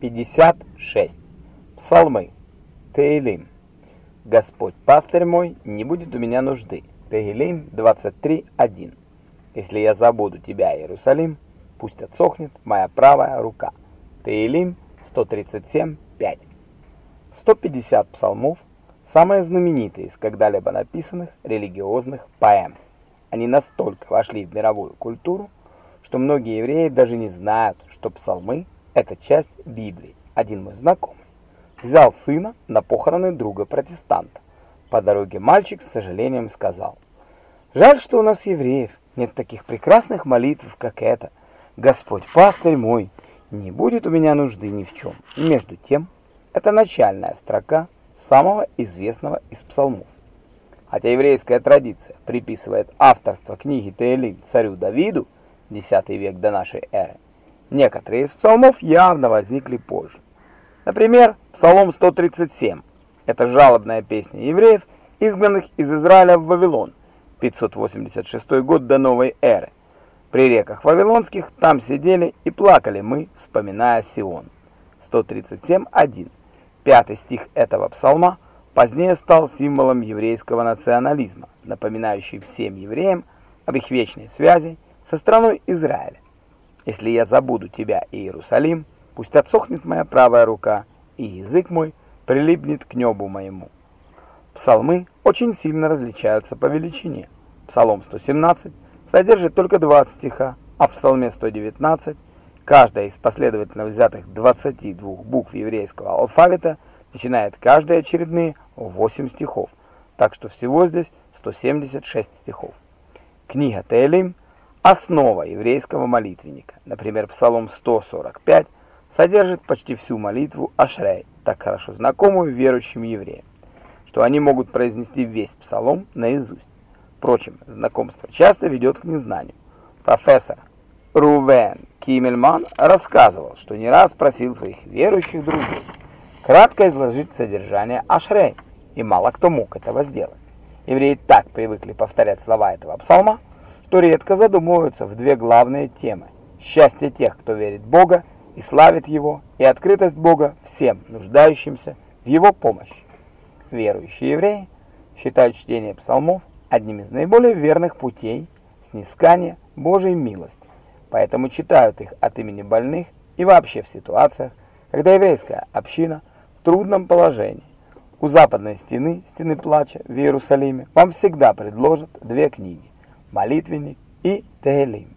56. Псалмы. Теилим. Господь, пастырь мой, не будет у меня нужды. Теилим 23.1. Если я забуду тебя, Иерусалим, пусть отсохнет моя правая рука. Теилим 137.5. 150 псалмов – самые знаменитые из когда-либо написанных религиозных поэм. Они настолько вошли в мировую культуру, что многие евреи даже не знают, что псалмы – это часть Библии. Один мой знакомый взял сына на похороны друга протестанта. По дороге мальчик с сожалением сказал, «Жаль, что у нас евреев нет таких прекрасных молитв, как эта. Господь, пастырь мой, не будет у меня нужды ни в чем». между тем, это начальная строка самого известного из псалмов. Хотя еврейская традиция приписывает авторство книги Теэлим царю Давиду, X век до нашей эры, некоторые из псалмов явно возникли позже. Например, Псалом 137. Это жалобная песня евреев, изгнанных из Израиля в Вавилон, 586 год до новой эры. При реках Вавилонских там сидели и плакали мы, вспоминая Сион. 137.1. Пятый стих этого псалма позднее стал символом еврейского национализма, напоминающий всем евреям об их вечной связи со страной Израиля. «Если я забуду тебя, Иерусалим, пусть отсохнет моя правая рука, и язык мой прилипнет к небу моему». Псалмы очень сильно различаются по величине. Псалом 117 содержит только 20 стиха, а в Псалме 119 каждая из последовательно взятых 22 букв еврейского алфавита начинает каждые очередные 8 стихов, так что всего здесь 176 стихов. Книга Тейлим – основа еврейского молитвенника. Например, Псалом 145 содержит почти всю молитву Ашрей, так хорошо знакомую верующим евреям, что они могут произнести весь псалом наизусть. Впрочем, знакомство часто ведет к незнанию. Профессор Рувен Киммельман рассказывал, что не раз просил своих верующих друзей кратко изложить содержание Ашрей, и мало кто мог этого сделать. Евреи так привыкли повторять слова этого псалма, что редко задумываются в две главные темы – счастье тех, кто верит в Бога и славит Его, и открытость Бога всем нуждающимся в Его помощи. Верующие евреи считают чтение псалмов одним из наиболее верных путей снискания Божьей милости, поэтому читают их от имени больных и вообще в ситуациях, когда еврейская община – трудном положении. У западной стены, стены плача в Иерусалиме, вам всегда предложат две книги – молитвенник и Тегелим.